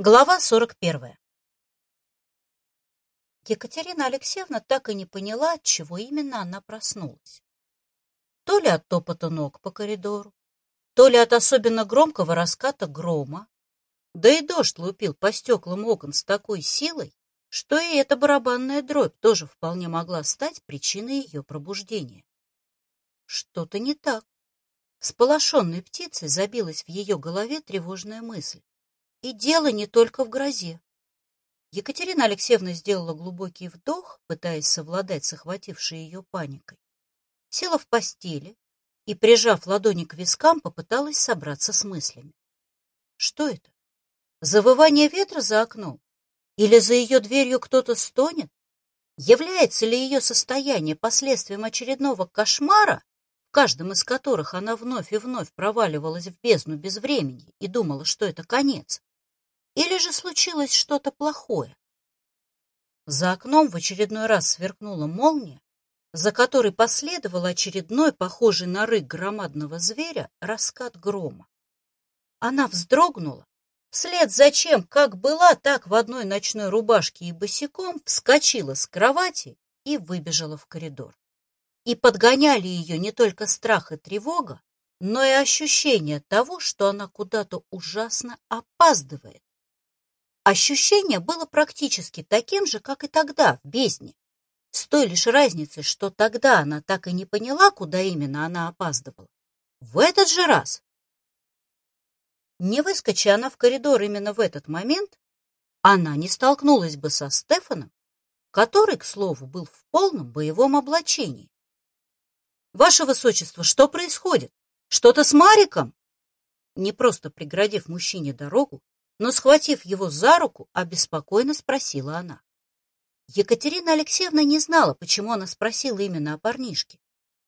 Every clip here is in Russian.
Глава 41. Екатерина Алексеевна так и не поняла, от чего именно она проснулась. То ли от топота ног по коридору, то ли от особенно громкого раската грома, да и дождь лупил по стеклам окон с такой силой, что и эта барабанная дробь тоже вполне могла стать причиной ее пробуждения. Что-то не так. С полошенной птицей забилась в ее голове тревожная мысль. И дело не только в грозе. Екатерина Алексеевна сделала глубокий вдох, пытаясь совладать с охватившей ее паникой. Села в постели и, прижав ладони к вискам, попыталась собраться с мыслями. Что это? Завывание ветра за окном? Или за ее дверью кто-то стонет? Является ли ее состояние последствием очередного кошмара, в каждом из которых она вновь и вновь проваливалась в бездну безвремени и думала, что это конец? Или же случилось что-то плохое? За окном в очередной раз сверкнула молния, за которой последовал очередной, похожий на рык громадного зверя, раскат грома. Она вздрогнула, вслед за чем, как была, так в одной ночной рубашке и босиком, вскочила с кровати и выбежала в коридор. И подгоняли ее не только страх и тревога, но и ощущение того, что она куда-то ужасно опаздывает. Ощущение было практически таким же, как и тогда, в бездне. С той лишь разницей, что тогда она так и не поняла, куда именно она опаздывала. В этот же раз. Не выскоча она в коридор именно в этот момент, она не столкнулась бы со Стефаном, который, к слову, был в полном боевом облачении. «Ваше Высочество, что происходит? Что-то с Мариком?» Не просто преградив мужчине дорогу, но, схватив его за руку, обеспокоенно спросила она. Екатерина Алексеевна не знала, почему она спросила именно о парнишке.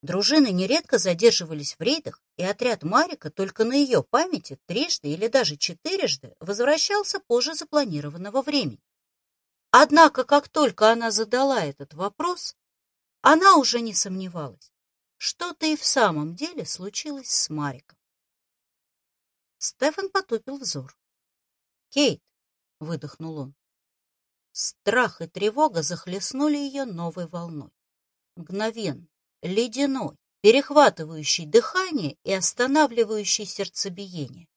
Дружины нередко задерживались в рейдах, и отряд Марика только на ее памяти трижды или даже четырежды возвращался позже запланированного времени. Однако, как только она задала этот вопрос, она уже не сомневалась. Что-то и в самом деле случилось с Мариком. Стефан потупил взор. «Кейт!» — выдохнул он. Страх и тревога захлестнули ее новой волной. Мгновенной, ледяной, перехватывающей дыхание и останавливающей сердцебиение.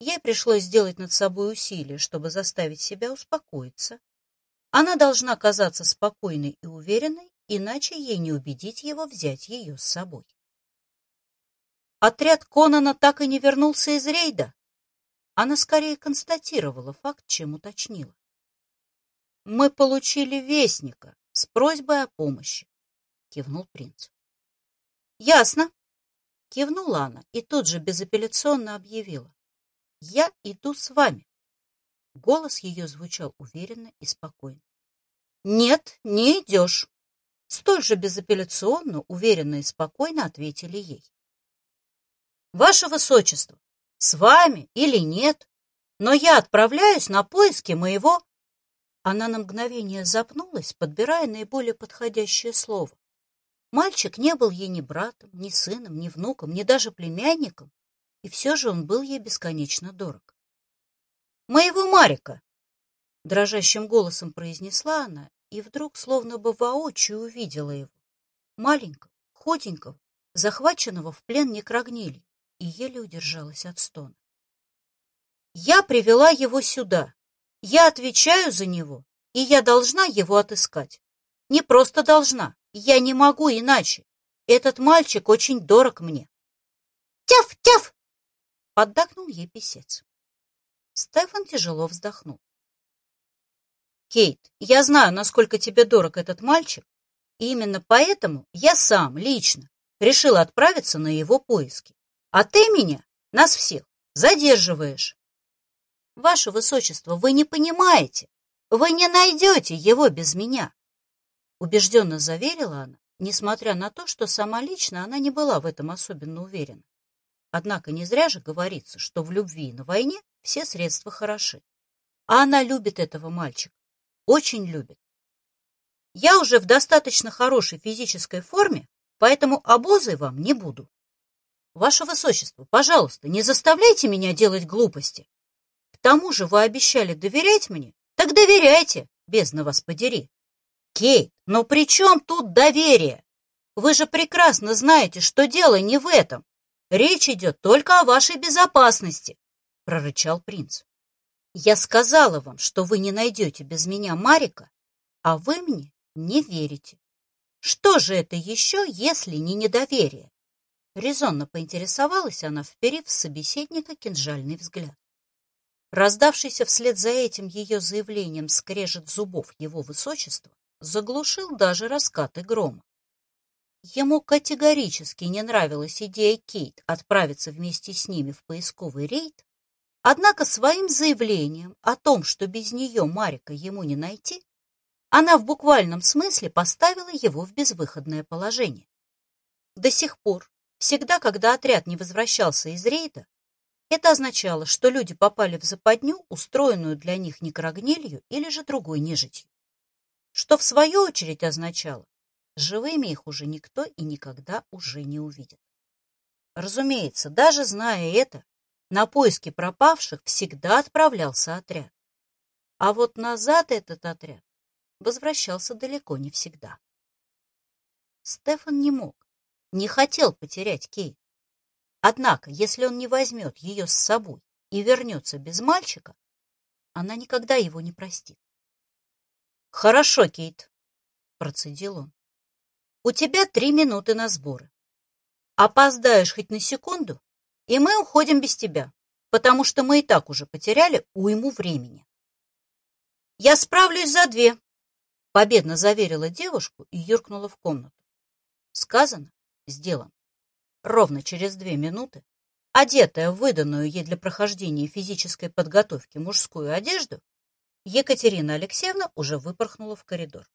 Ей пришлось сделать над собой усилие, чтобы заставить себя успокоиться. Она должна казаться спокойной и уверенной, иначе ей не убедить его взять ее с собой. Отряд Конана так и не вернулся из рейда, она скорее констатировала факт, чем уточнила. «Мы получили вестника с просьбой о помощи», — кивнул принц. «Ясно», — кивнула она и тут же безапелляционно объявила. «Я иду с вами». Голос ее звучал уверенно и спокойно. «Нет, не идешь», — столь же безапелляционно, уверенно и спокойно ответили ей. «Ваше Высочество, с вами или нет, но я отправляюсь на поиски моего...» Она на мгновение запнулась, подбирая наиболее подходящее слово. Мальчик не был ей ни братом, ни сыном, ни внуком, ни даже племянником, и все же он был ей бесконечно дорог. «Моего Марика!» — дрожащим голосом произнесла она, и вдруг словно бы воочию увидела его, маленького, худенького, захваченного в плен некрогнилью и еле удержалась от стона. «Я привела его сюда. Я отвечаю за него, и я должна его отыскать. Не просто должна, я не могу иначе. Этот мальчик очень дорог мне». «Тяф, тяф!» — поддакнул ей писец. Стефан тяжело вздохнул. «Кейт, я знаю, насколько тебе дорог этот мальчик, и именно поэтому я сам, лично, решил отправиться на его поиски. А ты меня, нас всех, задерживаешь. Ваше Высочество, вы не понимаете. Вы не найдете его без меня. Убежденно заверила она, несмотря на то, что сама лично она не была в этом особенно уверена. Однако не зря же говорится, что в любви и на войне все средства хороши. А она любит этого мальчика. Очень любит. Я уже в достаточно хорошей физической форме, поэтому обозой вам не буду. Ваше Высочество, пожалуйста, не заставляйте меня делать глупости. К тому же вы обещали доверять мне? Так доверяйте, бездна вас подери. Кейт, но при чем тут доверие? Вы же прекрасно знаете, что дело не в этом. Речь идет только о вашей безопасности, прорычал принц. Я сказала вам, что вы не найдете без меня Марика, а вы мне не верите. Что же это еще, если не недоверие? Резонно поинтересовалась она, вперив в собеседника кинжальный взгляд. Раздавшийся вслед за этим ее заявлением скрежет зубов его высочества заглушил даже раскаты грома. Ему категорически не нравилась идея Кейт отправиться вместе с ними в поисковый рейд, однако своим заявлением о том, что без нее Марика ему не найти, она в буквальном смысле поставила его в безвыходное положение. До сих пор, всегда, когда отряд не возвращался из рейда, это означало, что люди попали в западню, устроенную для них некрогнилью или же другой нежитью. Что в свою очередь означало, живыми их уже никто и никогда уже не увидит. Разумеется, даже зная это, на поиски пропавших всегда отправлялся отряд. А вот назад этот отряд возвращался далеко не всегда. Стефан не мог, не хотел потерять Кейт. Однако, если он не возьмет ее с собой и вернется без мальчика, она никогда его не простит. «Хорошо, Кейт», — процедил он. «У тебя три минуты на сборы. Опоздаешь хоть на секунду, и мы уходим без тебя, потому что мы и так уже потеряли уйму времени». «Я справлюсь за две», Победно заверила девушку и юркнула в комнату. Сказано, сделано. Ровно через две минуты, одетая в выданную ей для прохождения физической подготовки мужскую одежду, Екатерина Алексеевна уже выпорхнула в коридор.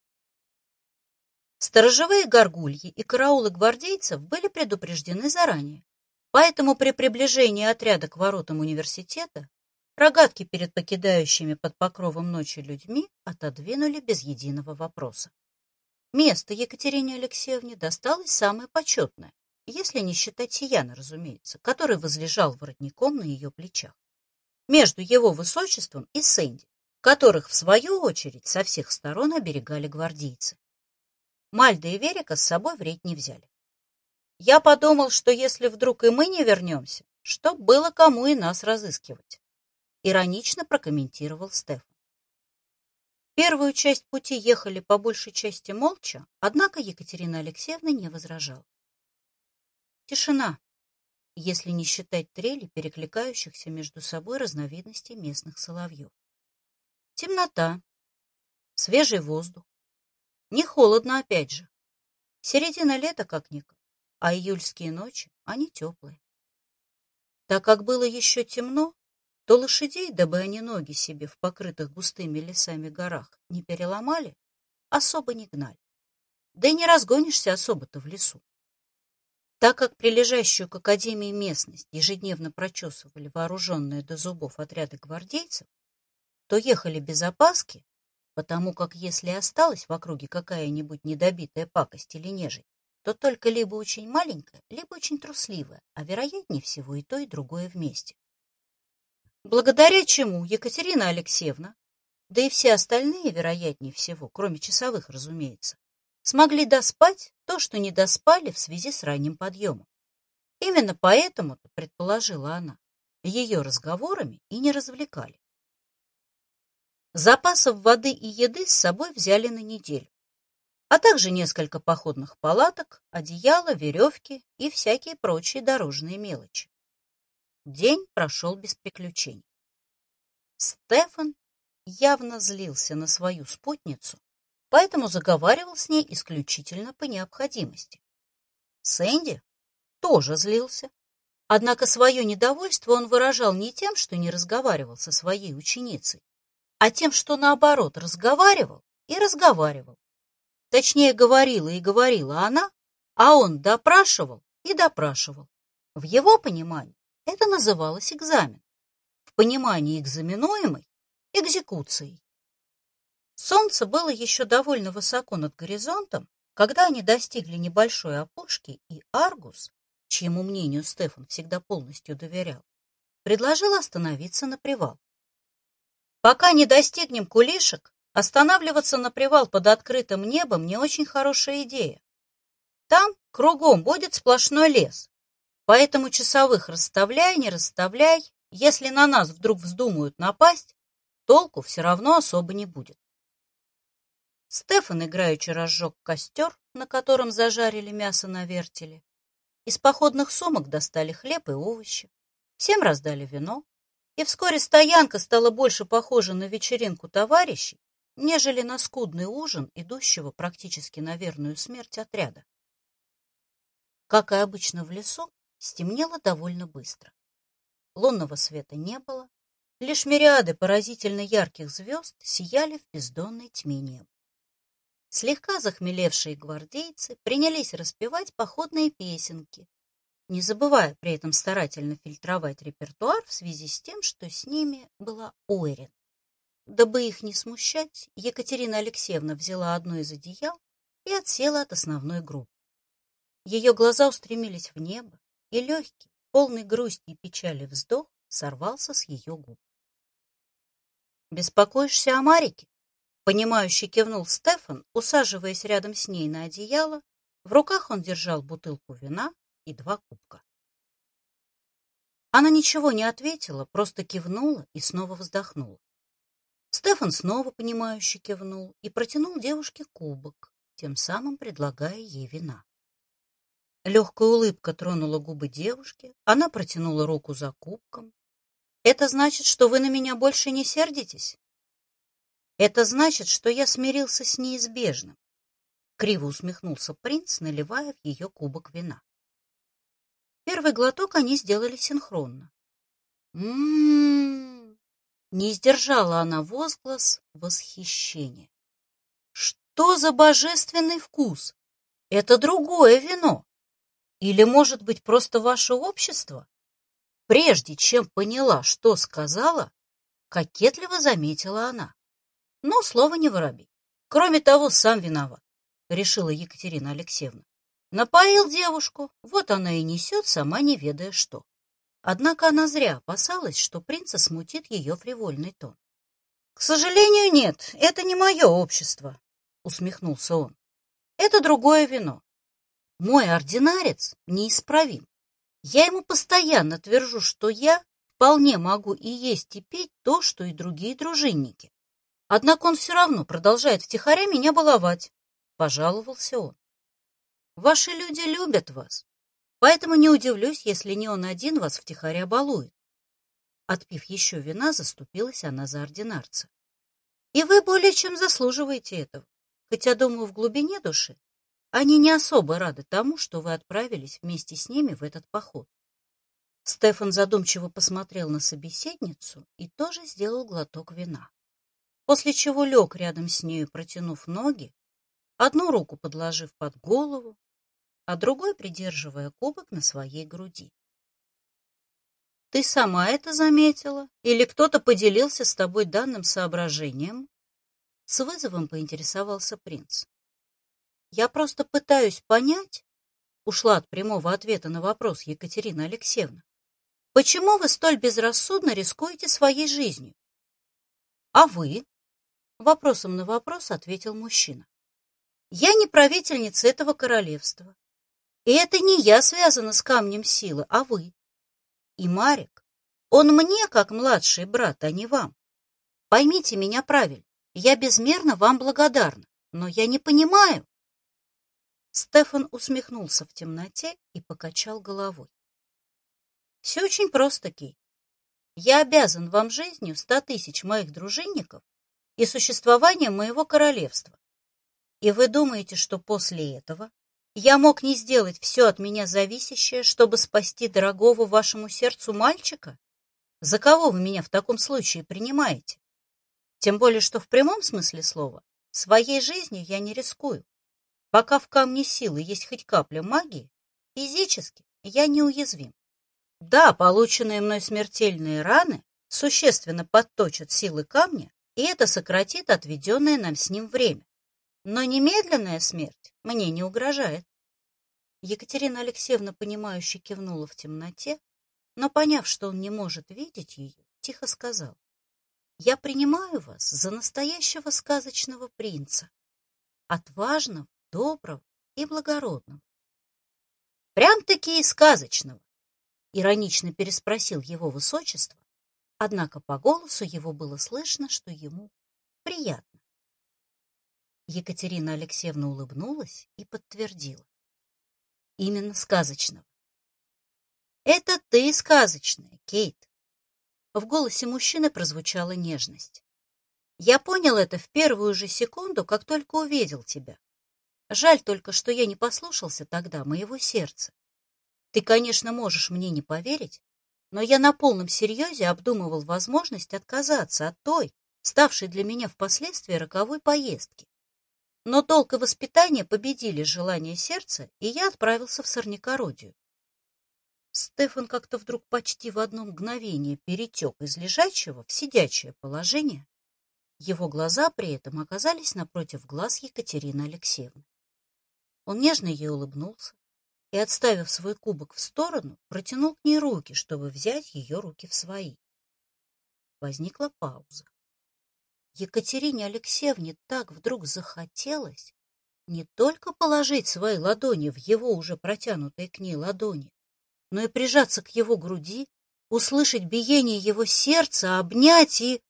Сторожевые горгульи и караулы гвардейцев были предупреждены заранее, поэтому при приближении отряда к воротам университета Рогатки перед покидающими под покровом ночи людьми отодвинули без единого вопроса. Место Екатерине Алексеевне досталось самое почетное, если не считать Сияна, разумеется, который возлежал воротником на ее плечах. Между его высочеством и Сэнди, которых, в свою очередь, со всех сторон оберегали гвардейцы. Мальда и Верика с собой в рейд не взяли. Я подумал, что если вдруг и мы не вернемся, что было кому и нас разыскивать иронично прокомментировал Стефан. Первую часть пути ехали по большей части молча, однако Екатерина Алексеевна не возражала. Тишина, если не считать трели, перекликающихся между собой разновидностей местных соловьев. Темнота, свежий воздух. Не холодно, опять же. Середина лета как-никак, а июльские ночи, они теплые. Так как было еще темно, то лошадей, дабы они ноги себе в покрытых густыми лесами горах не переломали, особо не гнали. Да и не разгонишься особо-то в лесу. Так как прилежащую к академии местность ежедневно прочесывали вооруженные до зубов отряды гвардейцев, то ехали без опаски, потому как если осталась в округе какая-нибудь недобитая пакость или нежить, то только либо очень маленькая, либо очень трусливая, а вероятнее всего и то, и другое вместе благодаря чему Екатерина Алексеевна, да и все остальные, вероятнее всего, кроме часовых, разумеется, смогли доспать то, что не доспали в связи с ранним подъемом. Именно поэтому-то, предположила она, ее разговорами и не развлекали. Запасов воды и еды с собой взяли на неделю, а также несколько походных палаток, одеяла, веревки и всякие прочие дорожные мелочи. День прошел без приключений. Стефан явно злился на свою спутницу, поэтому заговаривал с ней исключительно по необходимости. Сэнди тоже злился, однако свое недовольство он выражал не тем, что не разговаривал со своей ученицей, а тем, что наоборот разговаривал и разговаривал. Точнее, говорила и говорила она, а он допрашивал и допрашивал. В его понимании это называлось экзамен. В понимании экзаменуемой – экзекуцией. Солнце было еще довольно высоко над горизонтом, когда они достигли небольшой опушки, и Аргус, чьему мнению Стефан всегда полностью доверял, предложил остановиться на привал. Пока не достигнем кулишек, останавливаться на привал под открытым небом не очень хорошая идея. Там кругом будет сплошной лес, поэтому часовых расставляй, не расставляй, если на нас вдруг вздумают напасть, толку все равно особо не будет. Стефан играючи разжег костер, на котором зажарили мясо на вертеле. Из походных сумок достали хлеб и овощи. Всем раздали вино, и вскоре стоянка стала больше похожа на вечеринку товарищей, нежели на скудный ужин, идущего практически на верную смерть отряда. Как и обычно в лесу, стемнело довольно быстро. Лунного света не было, лишь мириады поразительно ярких звезд сияли в бездонной тьме неба. Слегка захмелевшие гвардейцы принялись распевать походные песенки, не забывая при этом старательно фильтровать репертуар в связи с тем, что с ними была Ойрин. Дабы их не смущать, Екатерина Алексеевна взяла одно из одеял и отсела от основной группы. Ее глаза устремились в небо, и легкий, полный грусти и печали вздох сорвался с ее губ. «Беспокоишься о Марике?» Понимающе кивнул Стефан, усаживаясь рядом с ней на одеяло. В руках он держал бутылку вина и два кубка. Она ничего не ответила, просто кивнула и снова вздохнула. Стефан снова понимающе кивнул и протянул девушке кубок, тем самым предлагая ей вина. Легкая улыбка тронула губы девушки, она протянула руку за кубком. «Это значит, что вы на меня больше не сердитесь?» Это значит, что я смирился с неизбежным. Криво усмехнулся принц, наливая в ее кубок вина. Первый глоток они сделали синхронно. М-м-м! Не сдержала она возглас восхищения. Что за божественный вкус? Это другое вино. Или, может быть, просто ваше общество? Прежде чем поняла, что сказала, кокетливо заметила она. Но слово не воробей. Кроме того, сам виноват, решила Екатерина Алексеевна. Напоил девушку, вот она и несет, сама не ведая что. Однако она зря опасалась, что принца смутит ее фривольный тон. — К сожалению, нет, это не мое общество, — усмехнулся он. — Это другое вино. Мой ординарец неисправим. Я ему постоянно твержу, что я вполне могу и есть и пить то, что и другие дружинники. Однако он все равно продолжает втихаря меня баловать, — пожаловался он. Ваши люди любят вас, поэтому не удивлюсь, если не он один вас втихаря балует. Отпив еще вина, заступилась она за ординарца. И вы более чем заслуживаете этого, хотя, думаю, в глубине души они не особо рады тому, что вы отправились вместе с ними в этот поход. Стефан задумчиво посмотрел на собеседницу и тоже сделал глоток вина после чего лег рядом с нею, протянув ноги, одну руку подложив под голову, а другой придерживая кубок на своей груди. «Ты сама это заметила? Или кто-то поделился с тобой данным соображением?» С вызовом поинтересовался принц. «Я просто пытаюсь понять», — ушла от прямого ответа на вопрос Екатерина Алексеевна, «почему вы столь безрассудно рискуете своей жизнью? А вы?» Вопросом на вопрос ответил мужчина. Я не правительница этого королевства. И это не я связана с камнем силы, а вы. И Марик, он мне как младший брат, а не вам. Поймите меня правильно, я безмерно вам благодарна, но я не понимаю. Стефан усмехнулся в темноте и покачал головой. Все очень просто, Кей. Я обязан вам жизнью ста тысяч моих дружинников и существование моего королевства. И вы думаете, что после этого я мог не сделать все от меня зависящее, чтобы спасти дорогого вашему сердцу мальчика? За кого вы меня в таком случае принимаете? Тем более, что в прямом смысле слова своей жизнью я не рискую. Пока в камне силы есть хоть капля магии, физически я неуязвим. Да, полученные мной смертельные раны существенно подточат силы камня, и это сократит отведенное нам с ним время. Но немедленная смерть мне не угрожает. Екатерина Алексеевна, понимающе кивнула в темноте, но, поняв, что он не может видеть ее, тихо сказал. Я принимаю вас за настоящего сказочного принца, отважного, доброго и благородного. Прям-таки и сказочного, иронично переспросил его высочество, однако по голосу его было слышно, что ему приятно. Екатерина Алексеевна улыбнулась и подтвердила. Именно сказочного. Это ты сказочная, Кейт. В голосе мужчины прозвучала нежность. Я понял это в первую же секунду, как только увидел тебя. Жаль только, что я не послушался тогда моего сердца. Ты, конечно, можешь мне не поверить, но я на полном серьезе обдумывал возможность отказаться от той, ставшей для меня впоследствии роковой поездки. Но толк и воспитание победили желание сердца, и я отправился в Сорникородию. Стефан как-то вдруг почти в одно мгновение перетек из лежачего в сидячее положение. Его глаза при этом оказались напротив глаз Екатерины Алексеевны. Он нежно ей улыбнулся и, отставив свой кубок в сторону, протянул к ней руки, чтобы взять ее руки в свои. Возникла пауза. Екатерине Алексеевне так вдруг захотелось не только положить свои ладони в его уже протянутые к ней ладони, но и прижаться к его груди, услышать биение его сердца, обнять и...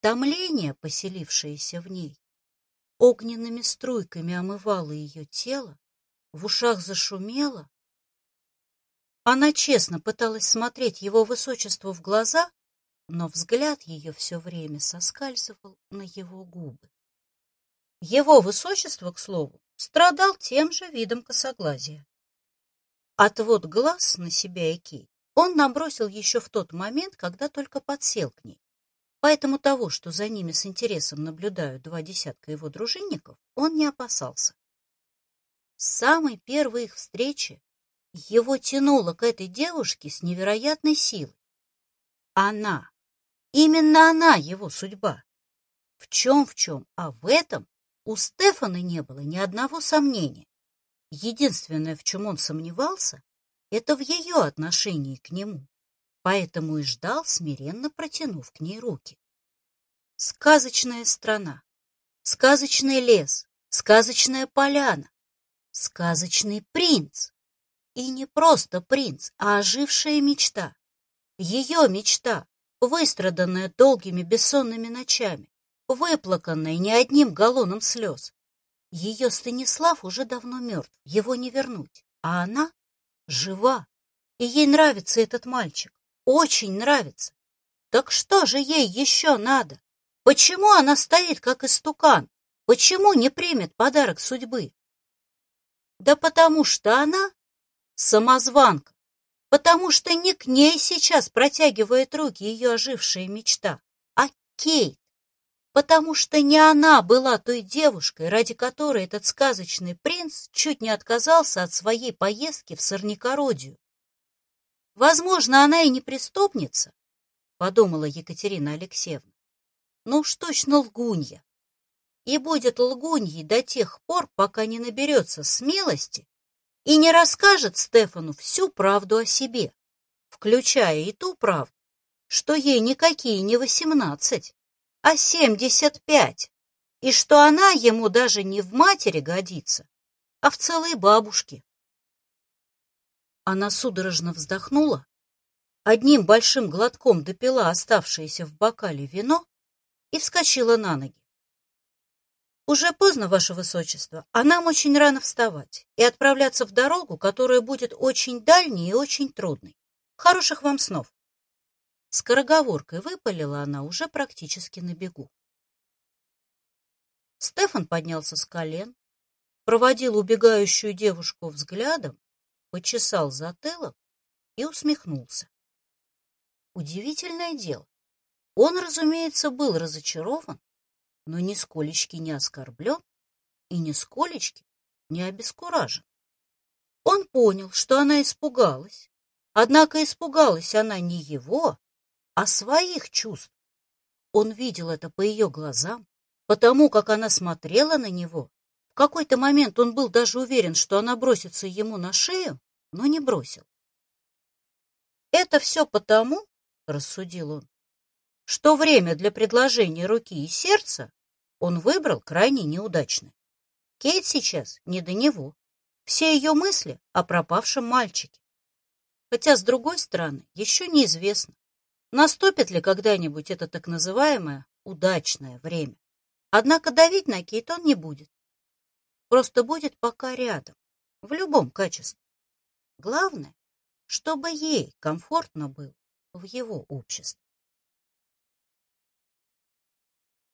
Томление, поселившееся в ней, огненными струйками омывало ее тело, в ушах зашумело. Она честно пыталась смотреть его высочеству в глаза, но взгляд ее все время соскальзывал на его губы. Его высочество, к слову, страдал тем же видом косоглазия. Отвод глаз на себя и Кейт он набросил еще в тот момент, когда только подсел к ней. Поэтому того, что за ними с интересом наблюдают два десятка его дружинников, он не опасался. С самой первой их встречи его тянуло к этой девушке с невероятной силой. Она, именно она его судьба. В чем в чем, а в этом у Стефана не было ни одного сомнения. Единственное, в чем он сомневался, это в ее отношении к нему, поэтому и ждал, смиренно протянув к ней руки. Сказочная страна, сказочный лес, сказочная поляна, сказочный принц. И не просто принц, а ожившая мечта. Ее мечта, выстраданная долгими бессонными ночами, выплаканная не одним галлоном слез, ее Станислав уже давно мертв, его не вернуть. А она жива, и ей нравится этот мальчик, очень нравится. Так что же ей еще надо? Почему она стоит, как истукан? Почему не примет подарок судьбы? Да потому что она самозванка, потому что не к ней сейчас протягивает руки ее ожившая мечта, а Кейт потому что не она была той девушкой, ради которой этот сказочный принц чуть не отказался от своей поездки в Сорникородию. Возможно, она и не преступница, подумала Екатерина Алексеевна. Ну уж точно лгунья. И будет лгуньей до тех пор, пока не наберется смелости и не расскажет Стефану всю правду о себе, включая и ту правду, что ей никакие не восемнадцать а семьдесят пять, и что она ему даже не в матери годится, а в целой бабушке. Она судорожно вздохнула, одним большим глотком допила оставшееся в бокале вино и вскочила на ноги. «Уже поздно, Ваше Высочество, а нам очень рано вставать и отправляться в дорогу, которая будет очень дальней и очень трудной. Хороших вам снов!» Скороговоркой выпалила она уже практически на бегу. Стефан поднялся с колен, проводил убегающую девушку взглядом, почесал затылок и усмехнулся. Удивительное дело. Он, разумеется, был разочарован, но нисколечки не оскорблен и нисколечки не обескуражен. Он понял, что она испугалась, однако испугалась она не его, а своих чувств. Он видел это по ее глазам, потому как она смотрела на него. В какой-то момент он был даже уверен, что она бросится ему на шею, но не бросил. «Это все потому, — рассудил он, что время для предложения руки и сердца он выбрал крайне неудачное. Кейт сейчас не до него. Все ее мысли о пропавшем мальчике. Хотя, с другой стороны, еще неизвестно, наступит ли когда-нибудь это так называемое удачное время. Однако давить на Кейт он не будет. Просто будет пока рядом, в любом качестве. Главное, чтобы ей комфортно было в его обществе.